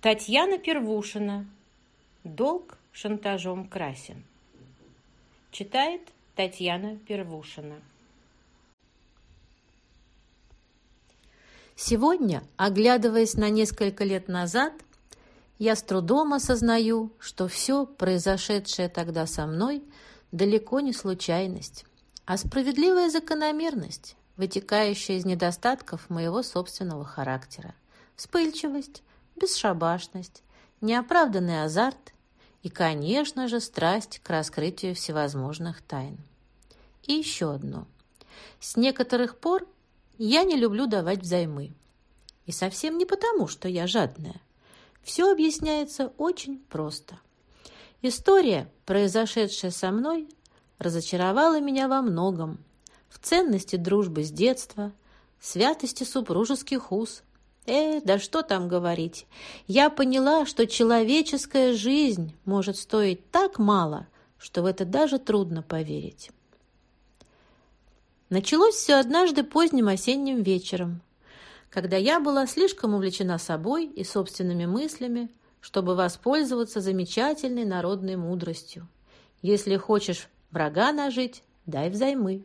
Татьяна Первушина. Долг шантажом красен. Читает Татьяна Первушина. Сегодня, оглядываясь на несколько лет назад, я с трудом осознаю, что все, произошедшее тогда со мной, далеко не случайность, а справедливая закономерность, вытекающая из недостатков моего собственного характера. Вспыльчивость, бесшабашность, неоправданный азарт и, конечно же, страсть к раскрытию всевозможных тайн. И еще одно. С некоторых пор я не люблю давать взаймы. И совсем не потому, что я жадная. Все объясняется очень просто. История, произошедшая со мной, разочаровала меня во многом. В ценности дружбы с детства, святости супружеских уз, Э, да что там говорить. Я поняла, что человеческая жизнь может стоить так мало, что в это даже трудно поверить. Началось все однажды поздним осенним вечером, когда я была слишком увлечена собой и собственными мыслями, чтобы воспользоваться замечательной народной мудростью. Если хочешь врага нажить, дай взаймы.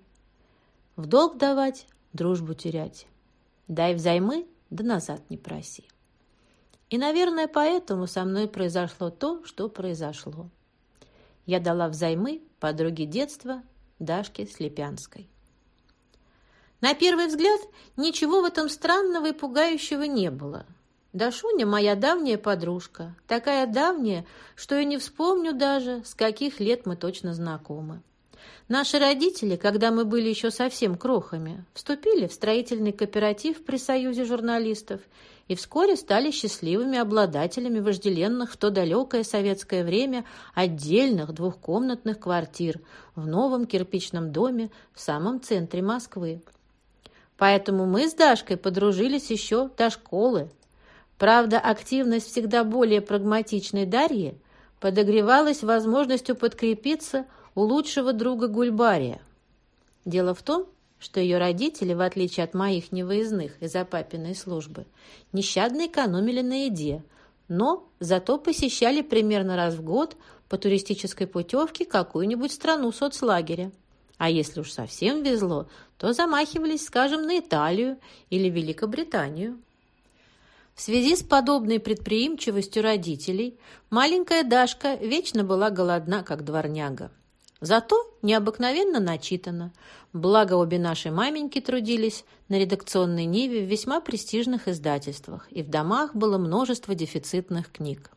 В долг давать, дружбу терять. Дай взаймы, да назад не проси. И, наверное, поэтому со мной произошло то, что произошло. Я дала взаймы подруге детства Дашке Слепянской. На первый взгляд ничего в этом странного и пугающего не было. Дашуня моя давняя подружка, такая давняя, что я не вспомню даже, с каких лет мы точно знакомы. Наши родители, когда мы были еще совсем крохами, вступили в строительный кооператив при Союзе журналистов и вскоре стали счастливыми обладателями вожделенных в то далекое советское время отдельных двухкомнатных квартир в новом кирпичном доме в самом центре Москвы. Поэтому мы с Дашкой подружились еще до школы. Правда, активность всегда более прагматичной Дарьи подогревалась возможностью подкрепиться – у лучшего друга Гульбария. Дело в том, что ее родители, в отличие от моих невыездных из-за папиной службы, нещадно экономили на еде, но зато посещали примерно раз в год по туристической путевке какую-нибудь страну соцлагеря. А если уж совсем везло, то замахивались, скажем, на Италию или Великобританию. В связи с подобной предприимчивостью родителей маленькая Дашка вечно была голодна, как дворняга. Зато необыкновенно начитано. Благо обе наши маменьки трудились на редакционной ниве в весьма престижных издательствах, и в домах было множество дефицитных книг.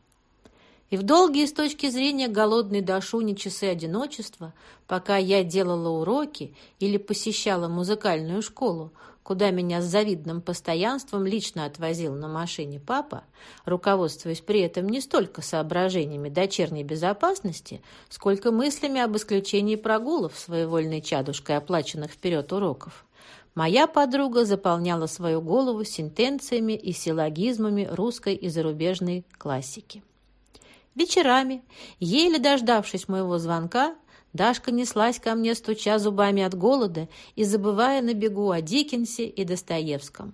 И в долгие с точки зрения голодной Дашуни часы одиночества, пока я делала уроки или посещала музыкальную школу, куда меня с завидным постоянством лично отвозил на машине папа, руководствуясь при этом не столько соображениями дочерней безопасности, сколько мыслями об исключении прогулов своевольной чадушкой оплаченных вперед уроков. Моя подруга заполняла свою голову сентенциями и силлогизмами русской и зарубежной классики. Вечерами, еле дождавшись моего звонка, Дашка неслась ко мне, стуча зубами от голода и забывая на бегу о Диккенсе и Достоевском.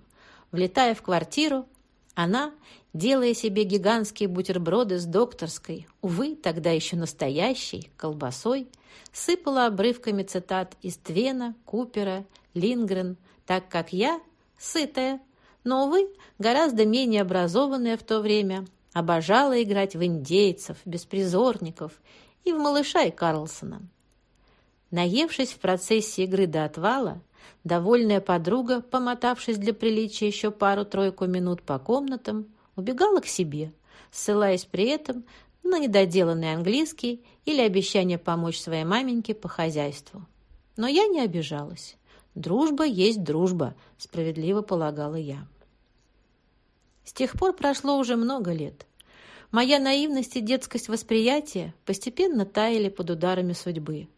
Влетая в квартиру, она, делая себе гигантские бутерброды с докторской, увы, тогда еще настоящей, колбасой, сыпала обрывками цитат из Твена, Купера, Лингрен, так как я, сытая, но, увы, гораздо менее образованная в то время, обожала играть в индейцев, беспризорников и в малыша и Карлсона. Наевшись в процессе игры до отвала, довольная подруга, помотавшись для приличия еще пару-тройку минут по комнатам, убегала к себе, ссылаясь при этом на недоделанный английский или обещание помочь своей маменьке по хозяйству. Но я не обижалась. Дружба есть дружба, справедливо полагала я. С тех пор прошло уже много лет. Моя наивность и детскость восприятия постепенно таяли под ударами судьбы.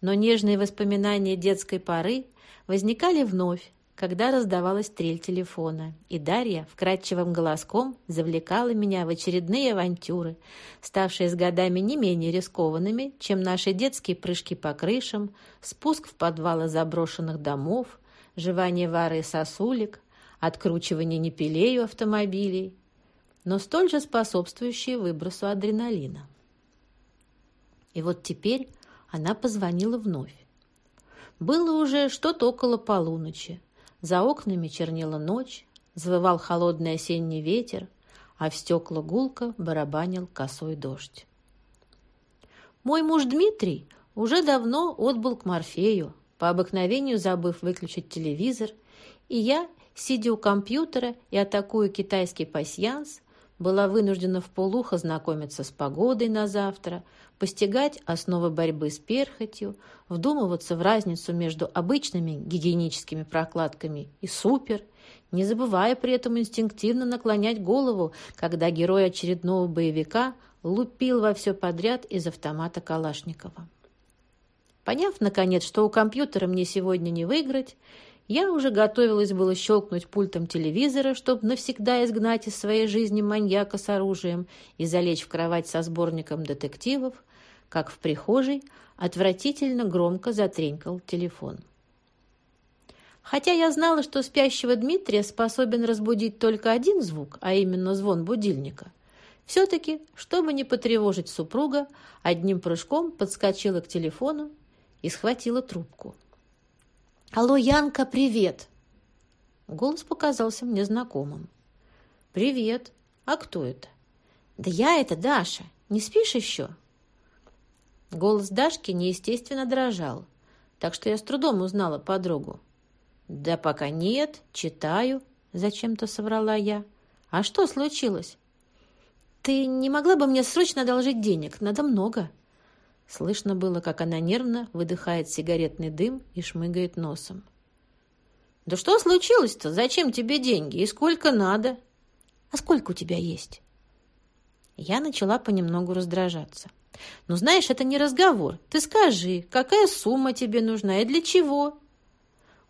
Но нежные воспоминания детской поры возникали вновь, когда раздавалась трель телефона, и Дарья вкрадчивым голоском завлекала меня в очередные авантюры, ставшие с годами не менее рискованными, чем наши детские прыжки по крышам, спуск в подвалы заброшенных домов, жевание вары и сосулек, откручивание непилею автомобилей, но столь же способствующие выбросу адреналина. И вот теперь она позвонила вновь. Было уже что-то около полуночи. За окнами чернела ночь, завывал холодный осенний ветер, а в стекла гулко барабанил косой дождь. Мой муж Дмитрий уже давно отбыл к Морфею, по обыкновению забыв выключить телевизор, и я, сидя у компьютера и атакуя китайский пасьянс, была вынуждена в полухо знакомиться с погодой на завтра, постигать основы борьбы с перхотью, вдумываться в разницу между обычными гигиеническими прокладками и супер, не забывая при этом инстинктивно наклонять голову, когда герой очередного боевика лупил во все подряд из автомата Калашникова. Поняв, наконец, что у компьютера мне сегодня не выиграть, я уже готовилась было щелкнуть пультом телевизора, чтобы навсегда изгнать из своей жизни маньяка с оружием и залечь в кровать со сборником детективов, как в прихожей отвратительно громко затренькал телефон. Хотя я знала, что спящего Дмитрия способен разбудить только один звук, а именно звон будильника, все-таки, чтобы не потревожить супруга, одним прыжком подскочила к телефону и схватила трубку. «Алло, Янка, привет!» Голос показался мне знакомым. «Привет. А кто это?» «Да я это Даша. Не спишь еще?» Голос Дашки неестественно дрожал, так что я с трудом узнала подругу. «Да пока нет, читаю», — зачем-то соврала я. «А что случилось?» «Ты не могла бы мне срочно одолжить денег? Надо много». Слышно было, как она нервно выдыхает сигаретный дым и шмыгает носом. «Да что случилось-то? Зачем тебе деньги? И сколько надо?» «А сколько у тебя есть?» Я начала понемногу раздражаться. «Ну, знаешь, это не разговор. Ты скажи, какая сумма тебе нужна и для чего?»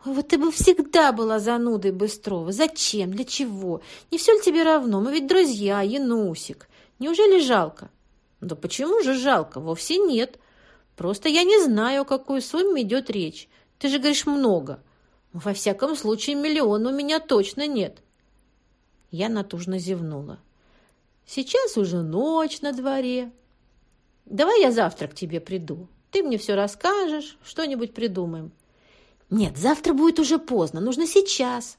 «Ой, вот ты бы всегда была занудой Быстрова. Зачем? Для чего? Не все ли тебе равно? Мы ведь друзья, Янусик. Неужели жалко?» Да почему же жалко? Вовсе нет. Просто я не знаю, о какой сумме идет речь. Ты же говоришь много. Во всяком случае, миллиона у меня точно нет. Я натужно зевнула. Сейчас уже ночь на дворе. Давай я завтра к тебе приду. Ты мне все расскажешь, что-нибудь придумаем. Нет, завтра будет уже поздно, нужно сейчас.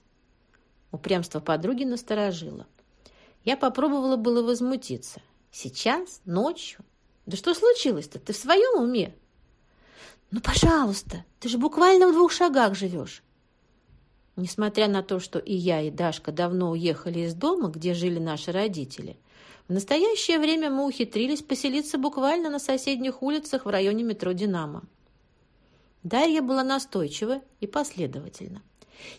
Упрямство подруги насторожило. Я попробовала было возмутиться. Сейчас? Ночью? Да что случилось-то? Ты в своем уме? Ну, пожалуйста, ты же буквально в двух шагах живешь. Несмотря на то, что и я, и Дашка давно уехали из дома, где жили наши родители, в настоящее время мы ухитрились поселиться буквально на соседних улицах в районе метро «Динамо». Дарья была настойчива и последовательна.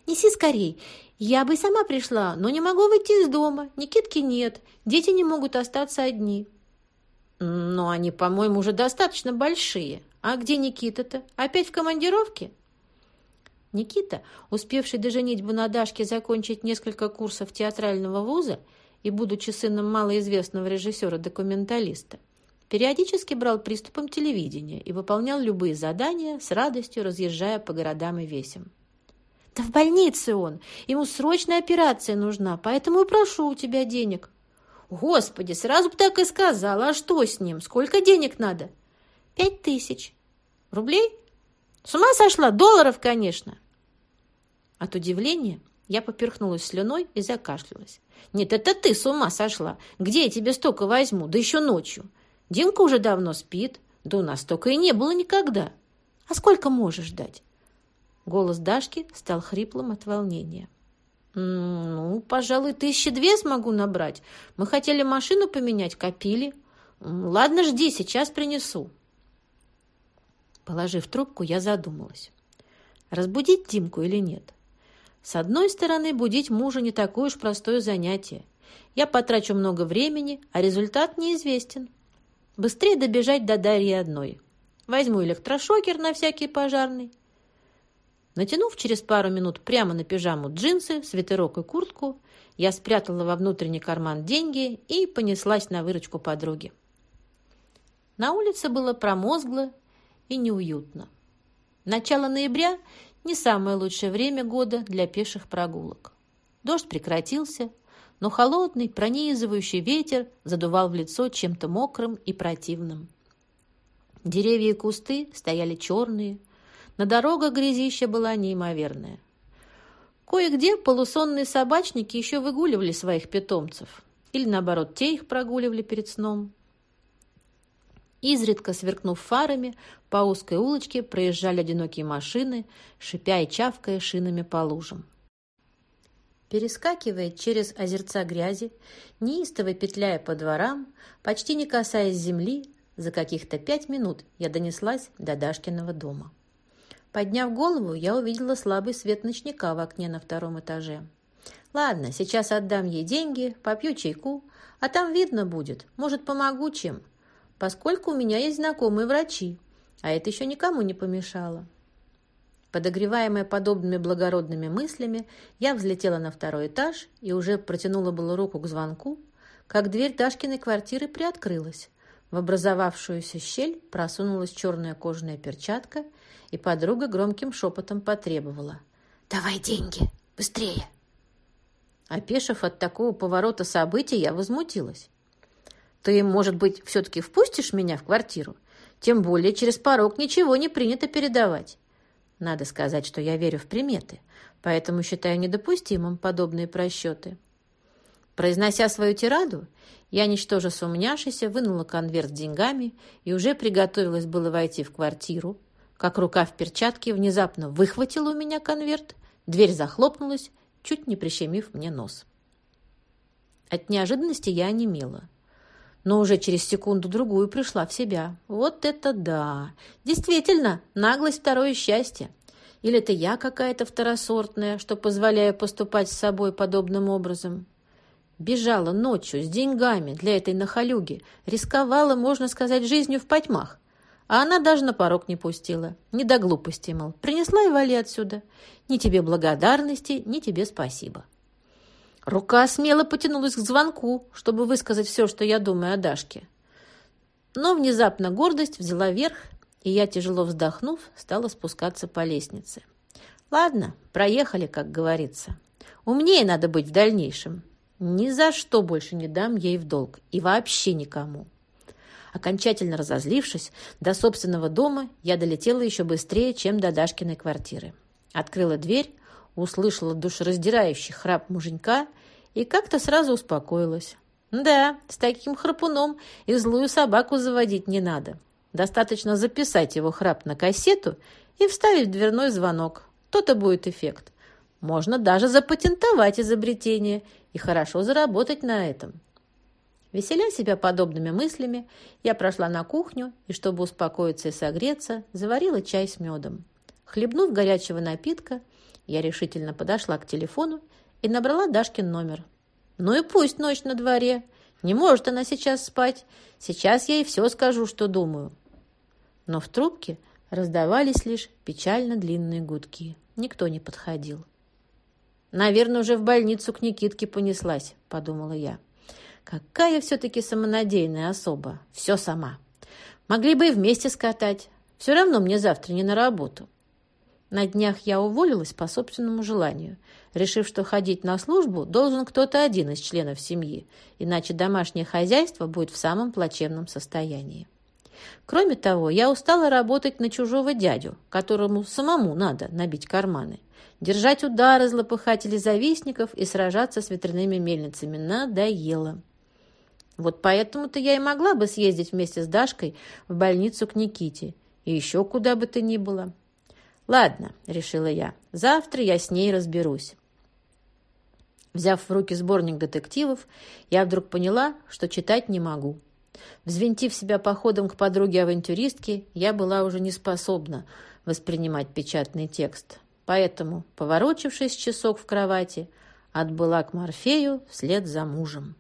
«Неси скорей. Я бы сама пришла, но не могу выйти из дома. Никитки нет. Дети не могут остаться одни». «Но они, по-моему, уже достаточно большие. А где Никита-то? Опять в командировке?» Никита, успевший до женитьбы на Дашке закончить несколько курсов театрального вуза и будучи сыном малоизвестного режиссера-документалиста, периодически брал приступом телевидения и выполнял любые задания, с радостью разъезжая по городам и весям. «Да в больнице он. Ему срочная операция нужна, поэтому и прошу у тебя денег». «Господи, сразу бы так и сказала. А что с ним? Сколько денег надо?» «Пять тысяч». «Рублей?» «С ума сошла? Долларов, конечно». От удивления я поперхнулась слюной и закашлялась. «Нет, это ты с ума сошла. Где я тебе столько возьму? Да еще ночью. Димка уже давно спит. Да у нас столько и не было никогда. А сколько можешь дать?» Голос Дашки стал хриплым от волнения. «Ну, пожалуй, тысячи две смогу набрать. Мы хотели машину поменять, копили. Ладно, жди, сейчас принесу». Положив трубку, я задумалась. Разбудить Димку или нет? С одной стороны, будить мужа не такое уж простое занятие. Я потрачу много времени, а результат неизвестен. Быстрее добежать до Дарьи одной. Возьму электрошокер на всякий пожарный, Натянув через пару минут прямо на пижаму джинсы, свитерок и куртку, я спрятала во внутренний карман деньги и понеслась на выручку подруги. На улице было промозгло и неуютно. Начало ноября – не самое лучшее время года для пеших прогулок. Дождь прекратился, но холодный, пронизывающий ветер задувал в лицо чем-то мокрым и противным. Деревья и кусты стояли черные, на дорогах грязища была неимоверная. Кое-где полусонные собачники еще выгуливали своих питомцев, или, наоборот, те их прогуливали перед сном. Изредка сверкнув фарами, по узкой улочке проезжали одинокие машины, шипя и чавкая шинами по лужам. Перескакивая через озерца грязи, неистово петляя по дворам, почти не касаясь земли, за каких-то пять минут я донеслась до Дашкиного дома. Подняв голову, я увидела слабый свет ночника в окне на втором этаже. Ладно, сейчас отдам ей деньги, попью чайку, а там видно будет, может, помогу чем – поскольку у меня есть знакомые врачи, а это еще никому не помешало. Подогреваемая подобными благородными мыслями, я взлетела на второй этаж и уже протянула было руку к звонку, как дверь Дашкиной квартиры приоткрылась. В образовавшуюся щель просунулась черная кожаная перчатка, и подруга громким шепотом потребовала. «Давай деньги! Быстрее!» Опешив от такого поворота событий, я возмутилась. Ты, может быть, все-таки впустишь меня в квартиру? Тем более через порог ничего не принято передавать. Надо сказать, что я верю в приметы, поэтому считаю недопустимым подобные просчеты. Произнося свою тираду, я, ничтоже сумняшися, вынула конверт с деньгами и уже приготовилась было войти в квартиру, как рука в перчатке внезапно выхватила у меня конверт, дверь захлопнулась, чуть не прищемив мне нос. От неожиданности я онемела но уже через секунду-другую пришла в себя. Вот это да! Действительно, наглость второе счастье. Или это я какая-то второсортная, что позволяю поступать с собой подобным образом? Бежала ночью с деньгами для этой нахалюги, рисковала, можно сказать, жизнью в потьмах. А она даже на порог не пустила. Не до глупости, мол. Принесла и вали отсюда. Ни тебе благодарности, ни тебе спасибо. Рука смело потянулась к звонку, чтобы высказать все, что я думаю о Дашке. Но внезапно гордость взяла верх, и я, тяжело вздохнув, стала спускаться по лестнице. Ладно, проехали, как говорится. Умнее надо быть в дальнейшем. Ни за что больше не дам ей в долг. И вообще никому. Окончательно разозлившись, до собственного дома я долетела еще быстрее, чем до Дашкиной квартиры. Открыла дверь, услышала душераздирающий храп муженька и как-то сразу успокоилась. Да, с таким храпуном и злую собаку заводить не надо. Достаточно записать его храп на кассету и вставить в дверной звонок. То-то будет эффект. Можно даже запатентовать изобретение и хорошо заработать на этом. Веселя себя подобными мыслями, я прошла на кухню и, чтобы успокоиться и согреться, заварила чай с медом. Хлебнув горячего напитка, я решительно подошла к телефону и набрала Дашкин номер. «Ну и пусть ночь на дворе. Не может она сейчас спать. Сейчас я ей все скажу, что думаю». Но в трубке раздавались лишь печально длинные гудки. Никто не подходил. «Наверное, уже в больницу к Никитке понеслась», — подумала я. «Какая все-таки самонадеянная особа. Все сама. Могли бы и вместе скатать. Все равно мне завтра не на работу. На днях я уволилась по собственному желанию, решив, что ходить на службу должен кто-то один из членов семьи, иначе домашнее хозяйство будет в самом плачевном состоянии. Кроме того, я устала работать на чужого дядю, которому самому надо набить карманы, держать удары злопыхателей-завистников и сражаться с ветряными мельницами надоело. Вот поэтому-то я и могла бы съездить вместе с Дашкой в больницу к Никите и еще куда бы то ни было. «Ладно», — решила я, — «завтра я с ней разберусь». Взяв в руки сборник детективов, я вдруг поняла, что читать не могу. Взвинтив себя походом к подруге-авантюристке, я была уже не способна воспринимать печатный текст. Поэтому, поворочившись часок в кровати, отбыла к Морфею вслед за мужем.